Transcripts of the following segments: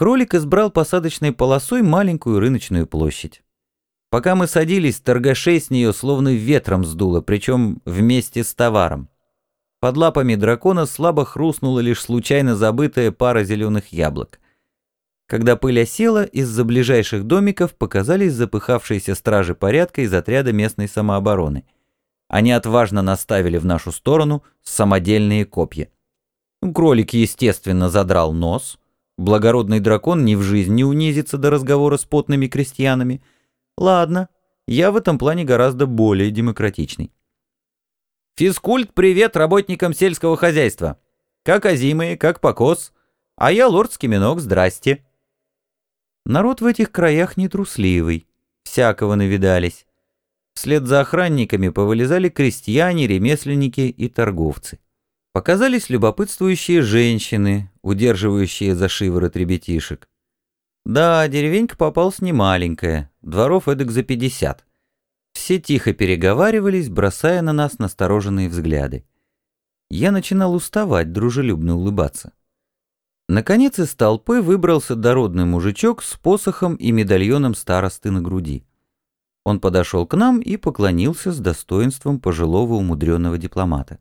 Кролик избрал посадочной полосой маленькую рыночную площадь. Пока мы садились, торгашей с нее словно ветром сдуло, причем вместе с товаром. Под лапами дракона слабо хрустнула лишь случайно забытая пара зеленых яблок. Когда пыль осела, из-за ближайших домиков показались запыхавшиеся стражи порядка из отряда местной самообороны. Они отважно наставили в нашу сторону самодельные копья. Кролик, естественно, задрал нос. Благородный дракон ни в жизнь не унизится до разговора с потными крестьянами. Ладно, я в этом плане гораздо более демократичный. Физкульт, привет работникам сельского хозяйства. Как озимые, как покос. А я лорд Скиминок, здрасте. Народ в этих краях нетрусливый. Всякого навидались. Вслед за охранниками повылезали крестьяне, ремесленники и торговцы. Показались любопытствующие женщины, удерживающие за шиворот ребятишек. Да, деревенька попалась немаленькая, дворов эдак за пятьдесят. Все тихо переговаривались, бросая на нас настороженные взгляды. Я начинал уставать, дружелюбно улыбаться. Наконец из толпы выбрался дородный мужичок с посохом и медальоном старосты на груди. Он подошел к нам и поклонился с достоинством пожилого умудренного дипломата.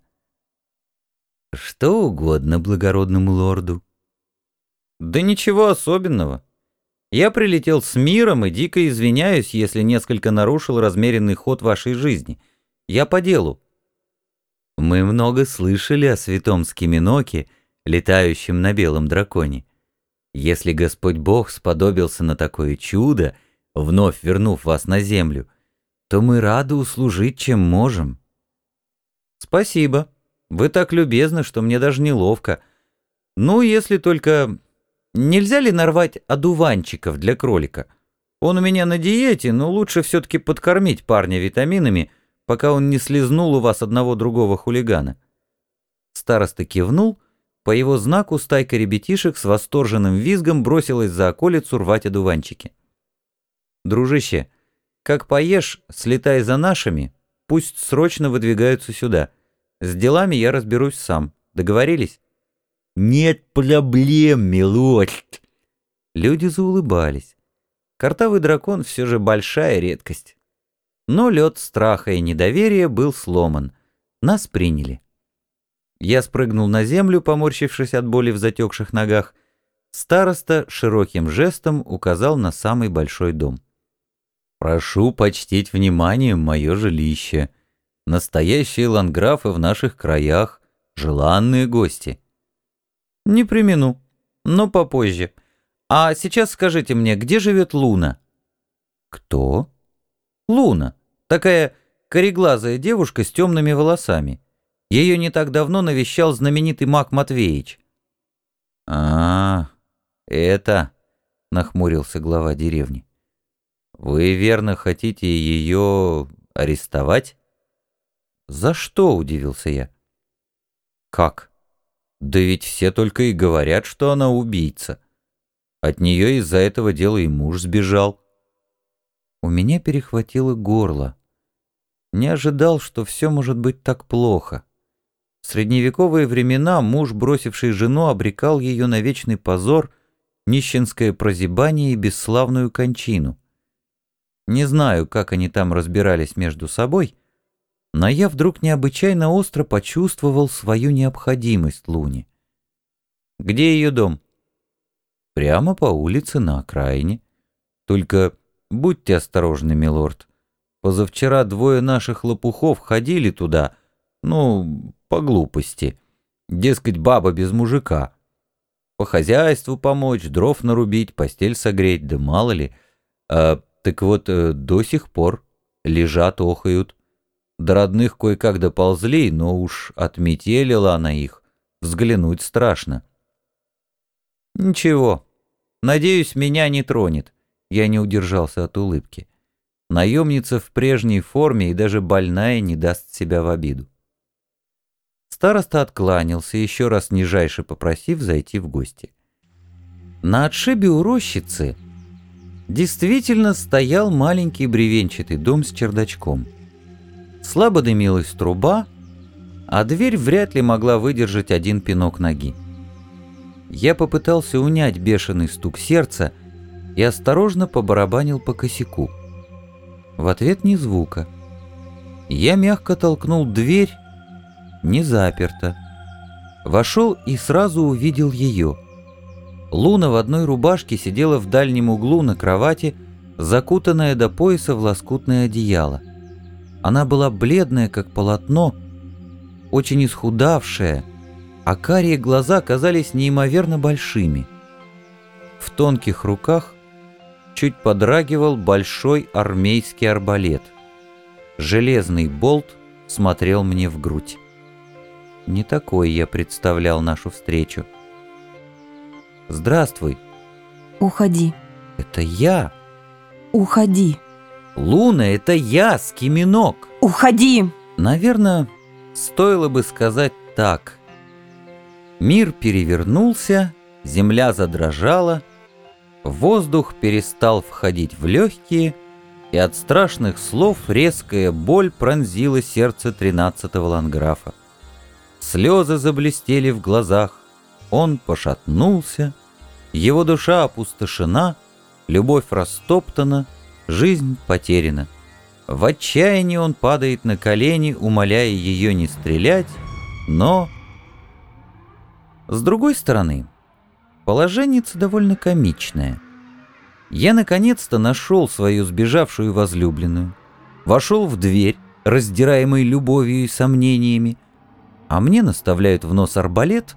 «Что угодно благородному лорду». «Да ничего особенного. Я прилетел с миром и дико извиняюсь, если несколько нарушил размеренный ход вашей жизни. Я по делу». «Мы много слышали о святом Скиминоке, летающем на белом драконе. Если Господь Бог сподобился на такое чудо, вновь вернув вас на землю, то мы рады услужить, чем можем». «Спасибо». Вы так любезны, что мне даже неловко. Ну, если только... Нельзя ли нарвать одуванчиков для кролика? Он у меня на диете, но лучше все-таки подкормить парня витаминами, пока он не слезнул у вас одного другого хулигана. Староста кивнул, по его знаку стайка ребятишек с восторженным визгом бросилась за околицу рвать одуванчики. «Дружище, как поешь, слетай за нашими, пусть срочно выдвигаются сюда». С делами я разберусь сам. Договорились?» «Нет проблем, милорд!» Люди заулыбались. Картавый дракон все же большая редкость. Но лед страха и недоверия был сломан. Нас приняли. Я спрыгнул на землю, поморщившись от боли в затекших ногах. Староста широким жестом указал на самый большой дом. «Прошу почтить вниманием мое жилище. Настоящие ланграфы в наших краях, желанные гости. Не примену, но попозже. А сейчас скажите мне, где живет Луна? Кто? Луна. Такая кореглазая девушка с темными волосами. Ее не так давно навещал знаменитый маг Матвеич. А, это, нахмурился глава деревни. Вы верно хотите ее арестовать? «За что?» — удивился я. «Как? Да ведь все только и говорят, что она убийца. От нее из-за этого дела и муж сбежал». У меня перехватило горло. Не ожидал, что все может быть так плохо. В средневековые времена муж, бросивший жену, обрекал ее на вечный позор, нищенское прозябание и бесславную кончину. Не знаю, как они там разбирались между собой, но я вдруг необычайно остро почувствовал свою необходимость Луне. «Где ее дом?» «Прямо по улице на окраине. Только будьте осторожны, милорд. Позавчера двое наших лопухов ходили туда, ну, по глупости. Дескать, баба без мужика. По хозяйству помочь, дров нарубить, постель согреть, да мало ли. А, так вот, э, до сих пор лежат, охают. До родных кое-как доползли, но уж отметелила она их. Взглянуть страшно. Ничего. Надеюсь, меня не тронет. Я не удержался от улыбки. Наемница в прежней форме и даже больная не даст себя в обиду. Староста откланялся, еще раз нижайше попросив зайти в гости. На отшибе у рощицы действительно стоял маленький бревенчатый дом с чердачком — Слабо дымилась труба, а дверь вряд ли могла выдержать один пинок ноги. Я попытался унять бешеный стук сердца и осторожно побарабанил по косяку. В ответ ни звука. Я мягко толкнул дверь, не заперта. Вошел и сразу увидел ее. Луна в одной рубашке сидела в дальнем углу на кровати, закутанная до пояса в лоскутное одеяло. Она была бледная, как полотно, очень исхудавшая, а карие глаза казались неимоверно большими. В тонких руках чуть подрагивал большой армейский арбалет. Железный болт смотрел мне в грудь. Не такой я представлял нашу встречу. «Здравствуй». «Уходи». «Это я». «Уходи». «Луна, это я, Скиминок». «Уходи». Наверное, стоило бы сказать так. Мир перевернулся, земля задрожала, воздух перестал входить в легкие, и от страшных слов резкая боль пронзила сердце тринадцатого ланграфа. Слезы заблестели в глазах, он пошатнулся, его душа опустошена, любовь растоптана, жизнь потеряна. В отчаянии он падает на колени, умоляя ее не стрелять, но с другой стороны, положение довольно комичное. Я наконец-то нашел свою сбежавшую возлюбленную, вошел в дверь, раздираемый любовью и сомнениями, а мне наставляют в нос арбалет,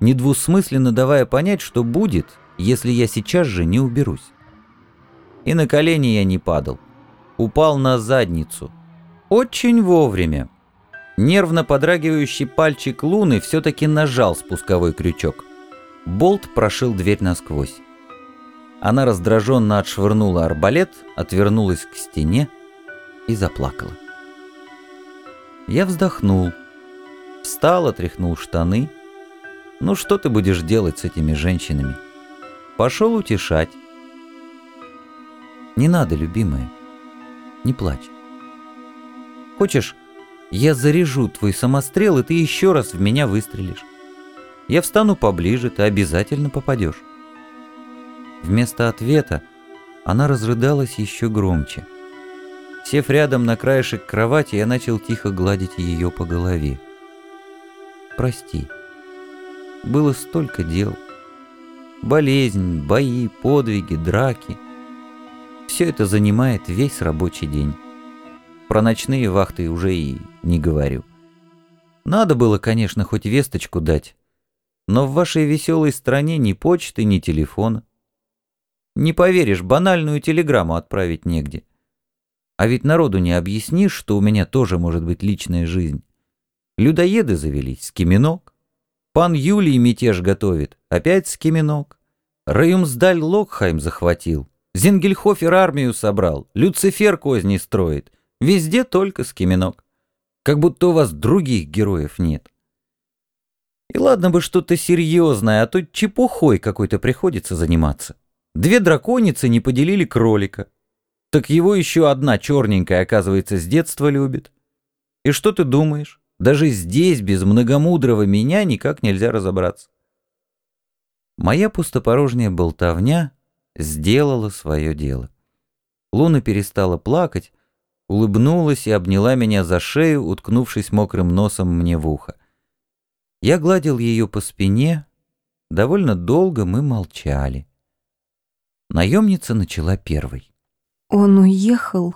недвусмысленно давая понять, что будет, если я сейчас же не уберусь. И на колени я не падал. Упал на задницу. Очень вовремя. Нервно подрагивающий пальчик Луны все-таки нажал спусковой крючок. Болт прошил дверь насквозь. Она раздраженно отшвырнула арбалет, отвернулась к стене и заплакала. Я вздохнул. Встал, отряхнул штаны. Ну что ты будешь делать с этими женщинами? Пошел утешать. Не надо, любимая. Не плачь. Хочешь, я заряжу твой самострел, и ты еще раз в меня выстрелишь. Я встану поближе, ты обязательно попадешь. Вместо ответа она разрыдалась еще громче. Сев рядом на краешек кровати, я начал тихо гладить ее по голове. «Прости. Было столько дел. Болезнь, бои, подвиги, драки. Все это занимает весь рабочий день. Про ночные вахты уже и не говорю. Надо было, конечно, хоть весточку дать, но в вашей веселой стране ни почты, ни телефона. Не поверишь, банальную телеграмму отправить негде. А ведь народу не объяснишь, что у меня тоже может быть личная жизнь. Людоеды завелись, скиминок. Пан Юлий мятеж готовит, опять скиминок. Раюмсдаль Локхайм захватил. Зингельхофер армию собрал, Люцифер козни строит. Везде только скиминок. Как будто у вас других героев нет. И ладно бы что-то серьезное, а то чепухой какой-то приходится заниматься. Две драконицы не поделили кролика. Так его еще одна черненькая, оказывается, с детства любит. И что ты думаешь? Даже здесь без многомудрого меня никак нельзя разобраться. Моя пустопорожняя болтовня сделала свое дело. Луна перестала плакать, улыбнулась и обняла меня за шею, уткнувшись мокрым носом мне в ухо. Я гладил ее по спине, довольно долго мы молчали. Наемница начала первой. Он уехал.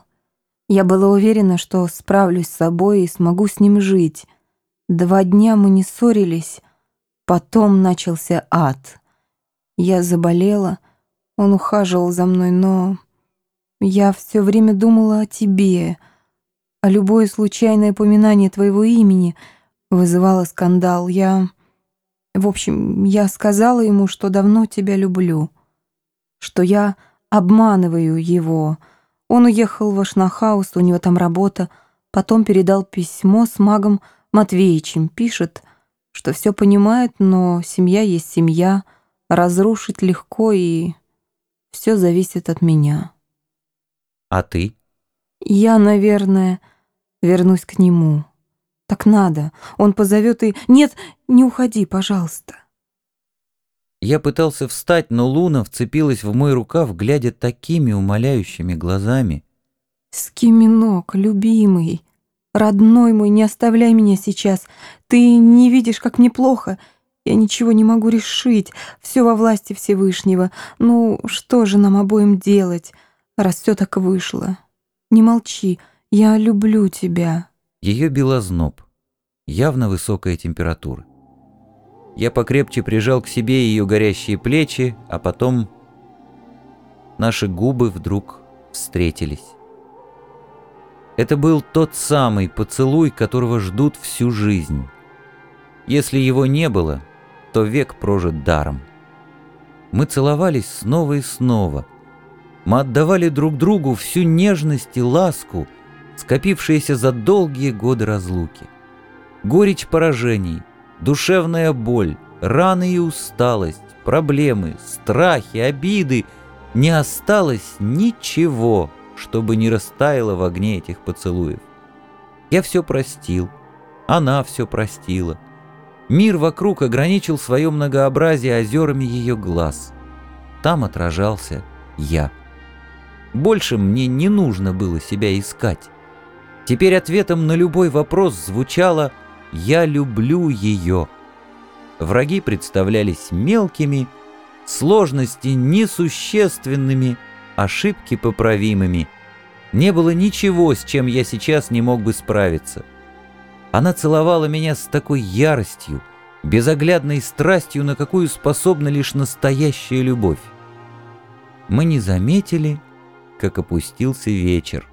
Я была уверена, что справлюсь с собой и смогу с ним жить. Два дня мы не ссорились, потом начался ад. Я заболела, он ухаживал за мной, но я все время думала о тебе, а любое случайное упоминание твоего имени вызывало скандал. Я... В общем, я сказала ему, что давно тебя люблю, что я обманываю его. Он уехал в Ашнахаус, у него там работа, потом передал письмо с магом Матвеичем, пишет, что все понимает, но семья есть семья, разрушить легко и все зависит от меня. А ты? Я, наверное, вернусь к нему. Так надо. Он позовет и... Нет, не уходи, пожалуйста. Я пытался встать, но Луна вцепилась в мой рукав, глядя такими умоляющими глазами. Скиминок, любимый, родной мой, не оставляй меня сейчас. Ты не видишь, как мне плохо. Я ничего не могу решить. Все во власти Всевышнего. Ну, что же нам обоим делать, раз все так вышло? Не молчи, я люблю тебя. Ее била зноб. Явно высокая температура. Я покрепче прижал к себе ее горящие плечи, а потом наши губы вдруг встретились. Это был тот самый поцелуй, которого ждут всю жизнь. Если его не было, то век прожит даром. Мы целовались снова и снова. Мы отдавали друг другу всю нежность и ласку, скопившиеся за долгие годы разлуки. Горечь поражений, душевная боль, раны и усталость, проблемы, страхи, обиды — не осталось ничего, чтобы не растаяло в огне этих поцелуев. Я все простил, она все простила. Мир вокруг ограничил свое многообразие озерами ее глаз. Там отражался я. Больше мне не нужно было себя искать. Теперь ответом на любой вопрос звучало «Я люблю ее». Враги представлялись мелкими, сложности несущественными, ошибки поправимыми. Не было ничего, с чем я сейчас не мог бы справиться. Она целовала меня с такой яростью, безоглядной страстью, на какую способна лишь настоящая любовь. Мы не заметили, как опустился вечер.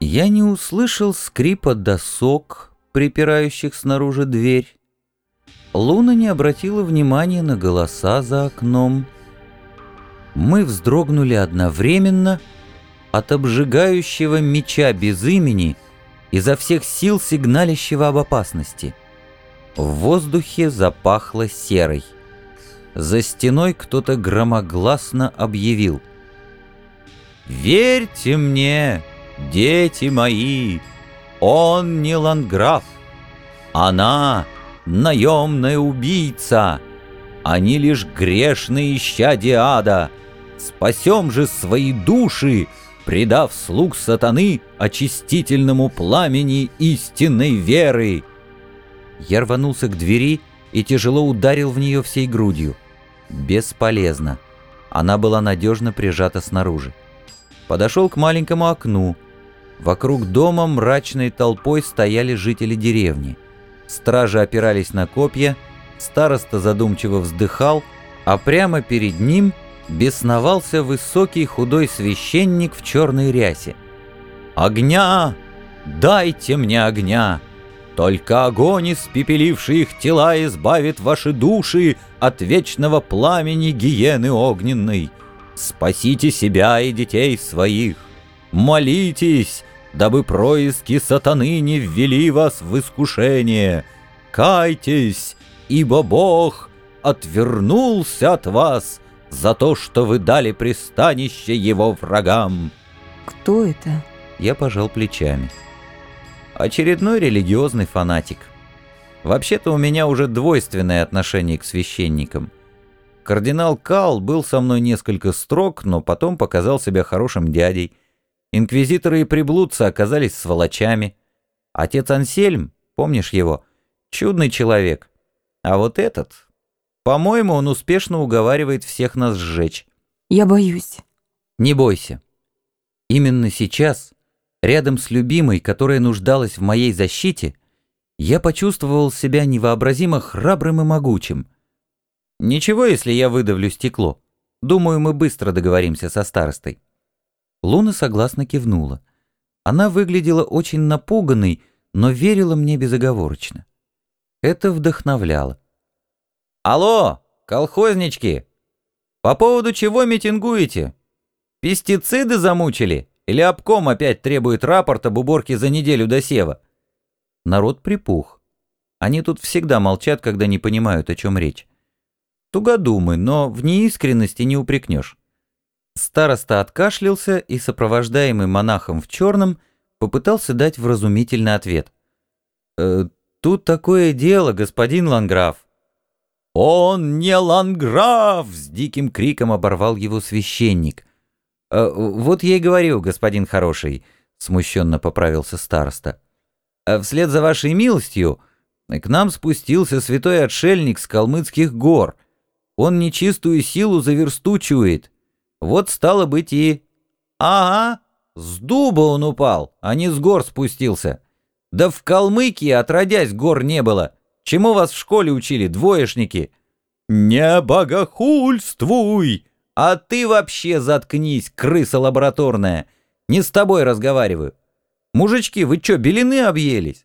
Я не услышал скрипа досок, припирающих снаружи дверь. Луна не обратила внимания на голоса за окном. Мы вздрогнули одновременно от обжигающего меча без имени, изо всех сил сигналящего об опасности. В воздухе запахло серой. За стеной кто-то громогласно объявил. «Верьте мне, дети мои, он не ландграф, она наемная убийца. Они лишь грешные исчадия ада. Спасем же свои души, предав слуг сатаны очистительному пламени истинной веры. Я рванулся к двери и тяжело ударил в нее всей грудью. Бесполезно. Она была надежно прижата снаружи. Подошел к маленькому окну. Вокруг дома мрачной толпой стояли жители деревни. Стражи опирались на копья, староста задумчиво вздыхал, а прямо перед ним бесновался высокий худой священник в черной рясе. «Огня! Дайте мне огня! Только огонь, испепеливший их тела, избавит ваши души от вечного пламени гиены огненной. Спасите себя и детей своих! Молитесь, дабы происки сатаны не ввели вас в искушение. Кайтесь, ибо Бог отвернулся от вас за то, что вы дали пристанище его врагам». Кто это? Я пожал плечами. Очередной религиозный фанатик. Вообще-то у меня уже двойственное отношение к священникам. Кардинал Кал был со мной несколько строг, но потом показал себя хорошим дядей. Инквизиторы и приблудцы оказались сволочами. Отец Ансельм, помнишь его, чудный человек. А вот этот, по-моему, он успешно уговаривает всех нас сжечь. Я боюсь. Не бойся. Именно сейчас, рядом с любимой, которая нуждалась в моей защите, я почувствовал себя невообразимо храбрым и могучим. Ничего, если я выдавлю стекло. Думаю, мы быстро договоримся со старостой. Луна согласно кивнула. Она выглядела очень напуганной, но верила мне безоговорочно. Это вдохновляло. «Алло, колхознички! По поводу чего митингуете? Пестициды замучили? Или обком опять требует рапорт об уборке за неделю до сева?» Народ припух. Они тут всегда молчат, когда не понимают, о чем речь. Тугодумы, но в неискренности не упрекнешь. Староста откашлялся и, сопровождаемый монахом в черном, попытался дать вразумительный ответ. «Э, «Тут такое дело, господин Ланграф». «Он не ланграф!» — с диким криком оборвал его священник. «Э, «Вот я и говорю, господин хороший», — смущенно поправился староста. «Э, «Вслед за вашей милостью к нам спустился святой отшельник с калмыцких гор. Он нечистую силу за версту чует. Вот стало быть и...» «Ага, с дуба он упал, а не с гор спустился. Да в Калмыкии отродясь гор не было. Чему вас в школе учили, двоечники?» «Не богохульствуй!» «А ты вообще заткнись, крыса лабораторная! Не с тобой разговариваю! Мужички, вы чё, белины объелись?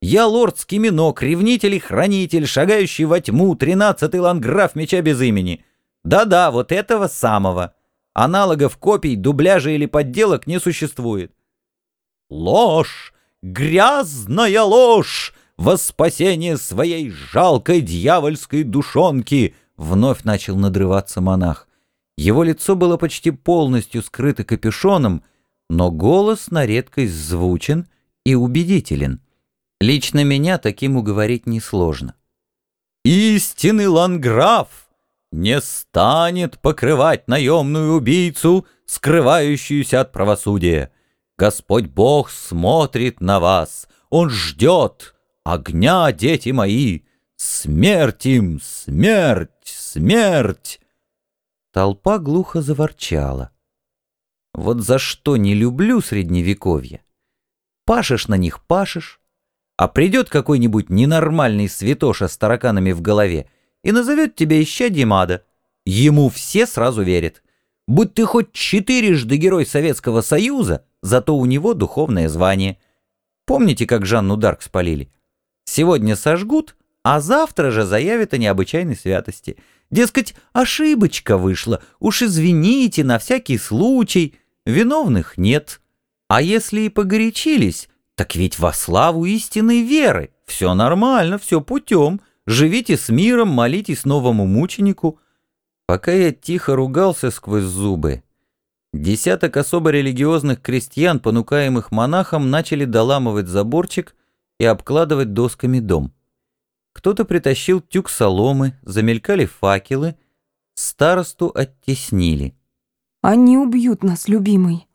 Я лорд Скиминок, ревнитель и хранитель, шагающий во тьму, тринадцатый ланграф меча без имени. Да-да, вот этого самого. Аналогов копий, дубляжа или подделок не существует. Ложь! Грязная ложь! Во спасение своей жалкой дьявольской душонки! Вновь начал надрываться монах. Его лицо было почти полностью скрыто капюшоном, но голос на редкость звучен и убедителен. Лично меня таким уговорить несложно. «Истинный ланграф не станет покрывать наемную убийцу, скрывающуюся от правосудия. Господь Бог смотрит на вас, Он ждет огня, дети мои, смерть им, смерть, смерть!» Толпа глухо заворчала. Вот за что не люблю средневековье. Пашешь на них пашешь, а придет какой-нибудь ненормальный святоша с тараканами в голове и назовет тебя исчадьем ада. Ему все сразу верят. Будь ты хоть четырежды герой Советского Союза, зато у него духовное звание. Помните, как Жанну Дарк спалили? Сегодня сожгут, а завтра же заявят о необычайной святости — Дескать, ошибочка вышла, уж извините, на всякий случай, виновных нет. А если и погорячились, так ведь во славу истинной веры. Все нормально, все путем. Живите с миром, молитесь новому мученику. Пока я тихо ругался сквозь зубы, десяток особо религиозных крестьян, понукаемых монахом, начали доламывать заборчик и обкладывать досками дом. Кто-то притащил тюк соломы, замелькали факелы, старосту оттеснили. «Они убьют нас, любимый!»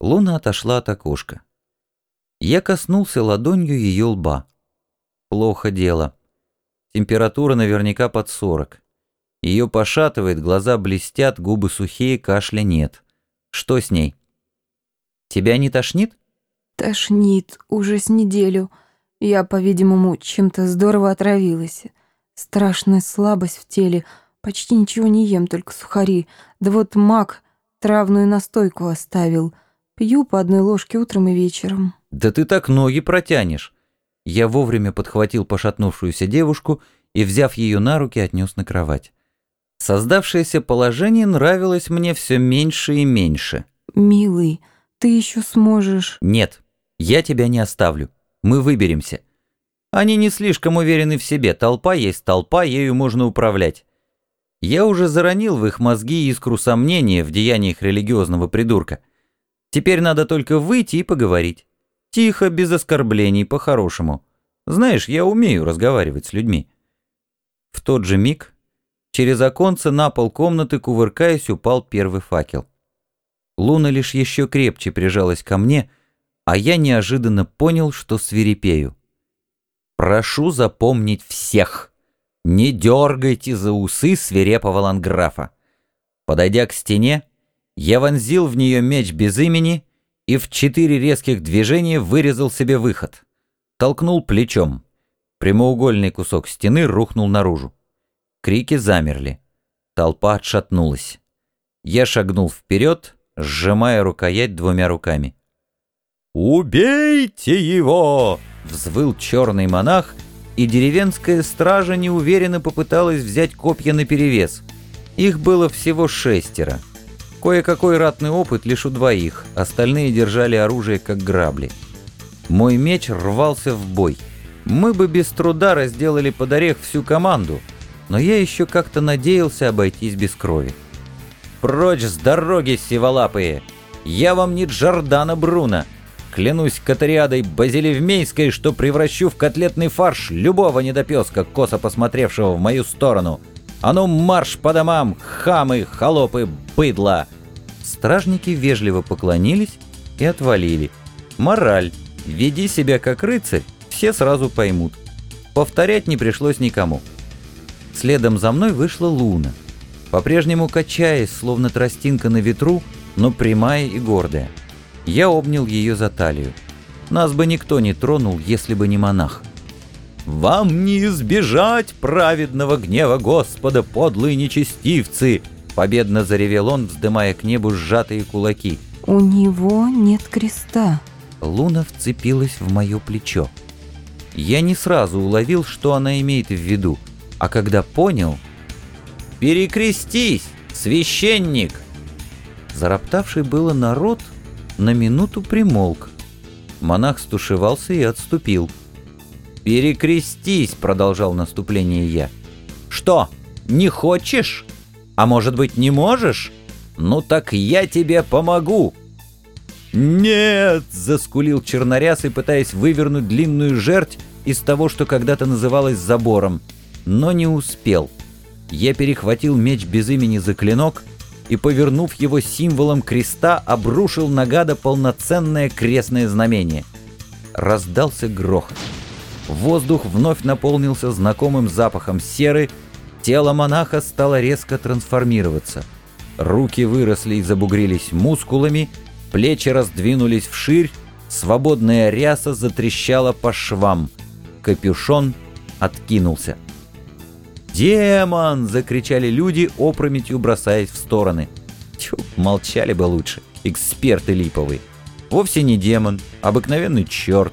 Луна отошла от окошка. Я коснулся ладонью ее лба. Плохо дело. Температура наверняка под сорок. Ее пошатывает, глаза блестят, губы сухие, кашля нет. Что с ней? Тебя не тошнит? Тошнит уже с неделю. Я, по-видимому, чем-то здорово отравилась. Страшная слабость в теле. Почти ничего не ем, только сухари. Да вот мак травную настойку оставил. Пью по одной ложке утром и вечером. Да ты так ноги протянешь. Я вовремя подхватил пошатнувшуюся девушку и, взяв ее на руки, отнес на кровать. Создавшееся положение нравилось мне все меньше и меньше. «Милый, ты еще сможешь...» «Нет, я тебя не оставлю. Мы выберемся. Они не слишком уверены в себе, толпа есть толпа, ею можно управлять. Я уже заронил в их мозги искру сомнения в деяниях религиозного придурка. Теперь надо только выйти и поговорить. Тихо, без оскорблений, по-хорошему. Знаешь, я умею разговаривать с людьми. В тот же миг через оконце на пол комнаты, кувыркаясь, упал первый факел. Луна лишь еще крепче прижалась ко мне, а я неожиданно понял, что свирепею. Прошу запомнить всех. Не дергайте за усы свирепого ланграфа. Подойдя к стене, я вонзил в нее меч без имени и в четыре резких движения вырезал себе выход. Толкнул плечом. Прямоугольный кусок стены рухнул наружу. Крики замерли. Толпа отшатнулась. Я шагнул вперед, сжимая рукоять двумя руками. «Убейте его!» — взвыл черный монах, и деревенская стража неуверенно попыталась взять копья наперевес. Их было всего шестеро. Кое-какой ратный опыт лишь у двоих, остальные держали оружие как грабли. Мой меч рвался в бой. Мы бы без труда разделали под орех всю команду, но я еще как-то надеялся обойтись без крови. «Прочь с дороги, сиволапые! Я вам не Джордана Бруно!» Клянусь катариадой базилевмейской, что превращу в котлетный фарш любого недопеска, косо посмотревшего в мою сторону. А ну марш по домам, хамы, холопы, быдло!» Стражники вежливо поклонились и отвалили. Мораль. Веди себя как рыцарь, все сразу поймут. Повторять не пришлось никому. Следом за мной вышла Луна. По-прежнему качаясь, словно тростинка на ветру, но прямая и гордая. Я обнял ее за талию. Нас бы никто не тронул, если бы не монах. «Вам не избежать праведного гнева Господа, подлые нечестивцы!» Победно заревел он, вздымая к небу сжатые кулаки. «У него нет креста». Луна вцепилась в мое плечо. Я не сразу уловил, что она имеет в виду, а когда понял... «Перекрестись, священник!» Зароптавший было народ на минуту примолк. Монах стушевался и отступил. «Перекрестись!» — продолжал наступление я. «Что, не хочешь? А может быть, не можешь? Ну так я тебе помогу!» «Нет!» — заскулил чернорясый, пытаясь вывернуть длинную жерть из того, что когда-то называлось забором, но не успел. Я перехватил меч без имени за клинок и, повернув его символом креста, обрушил на гада полноценное крестное знамение. Раздался грохот. Воздух вновь наполнился знакомым запахом серы, тело монаха стало резко трансформироваться. Руки выросли и забугрились мускулами, плечи раздвинулись вширь, свободная ряса затрещала по швам. Капюшон откинулся. «Демон!» — закричали люди, опрометью бросаясь в стороны. Тьфу, молчали бы лучше, эксперты липовые. Вовсе не демон, обыкновенный черт.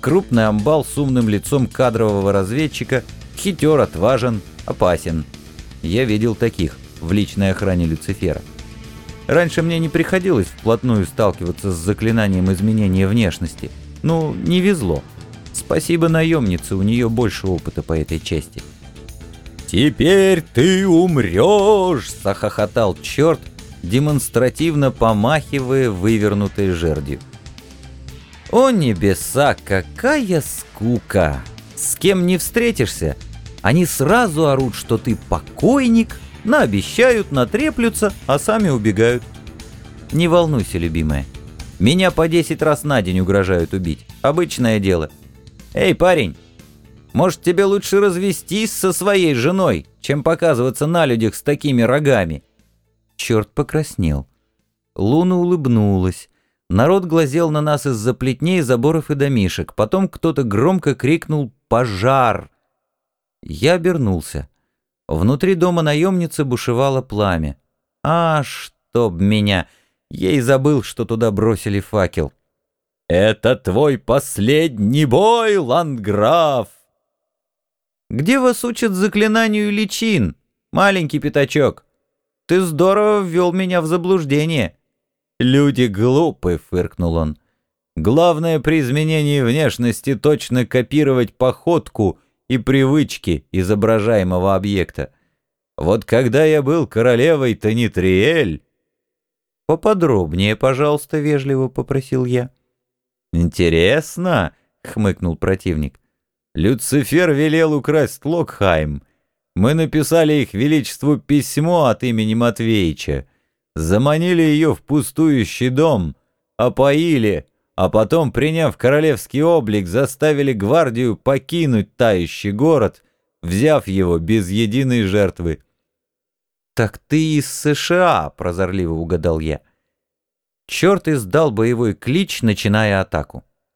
Крупный амбал с умным лицом кадрового разведчика, хитер, отважен, опасен. Я видел таких в личной охране Люцифера. Раньше мне не приходилось вплотную сталкиваться с заклинанием изменения внешности. Ну, не везло. Спасибо наемнице, у нее больше опыта по этой части. «Теперь ты умрешь!» — захохотал черт, демонстративно помахивая вывернутой жердью. «О небеса, какая скука! С кем не встретишься, они сразу орут, что ты покойник, наобещают, натреплются, а сами убегают. Не волнуйся, любимая. Меня по 10 раз на день угрожают убить. Обычное дело. Эй, парень, может тебе лучше развестись со своей женой, чем показываться на людях с такими рогами?» Черт покраснел. Луна улыбнулась. Народ глазел на нас из-за плетней, заборов и домишек. Потом кто-то громко крикнул «Пожар!». Я обернулся. Внутри дома наемницы бушевало пламя. «А, чтоб меня!» Я и забыл, что туда бросили факел. «Это твой последний бой, ландграф!» «Где вас учат заклинанию личин, маленький пятачок? Ты здорово ввел меня в заблуждение». «Люди глупы», — фыркнул он. «Главное при изменении внешности точно копировать походку и привычки изображаемого объекта. Вот когда я был королевой Танитриэль...» «Поподробнее, пожалуйста», — вежливо попросил я. «Интересно», — хмыкнул противник. «Люцифер велел украсть Локхайм. Мы написали их величеству письмо от имени Матвеича, заманили ее в пустующий дом, опоили, а потом, приняв королевский облик, заставили гвардию покинуть тающий город, взяв его без единой жертвы. «Так ты из США», — прозорливо угадал я. Черт издал боевой клич, начиная атаку.